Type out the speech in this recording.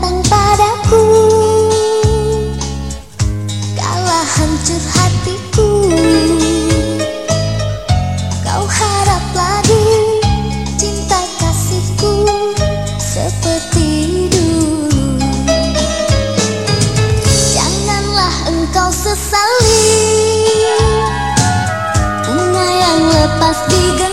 datang padaku. Kala hancur hatiku. Kau harap lagi cinta kasihku Seperti dulu. Janganlah engkau sesali. Bunga yang lepas diganti